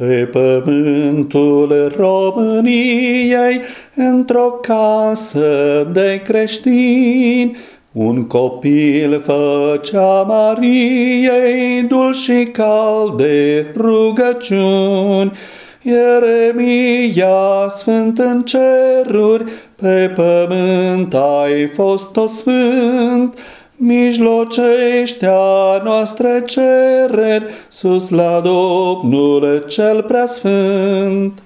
Pe pământul României, într-o casă de creștini, un copil făcea Mariei dulci și calde rugăciuni. Ieremia, sfânt în ceruri, pe pământ ai fost o sfânt, Mijlocește-a noastre cereri sus la Domnul cel preasfânt.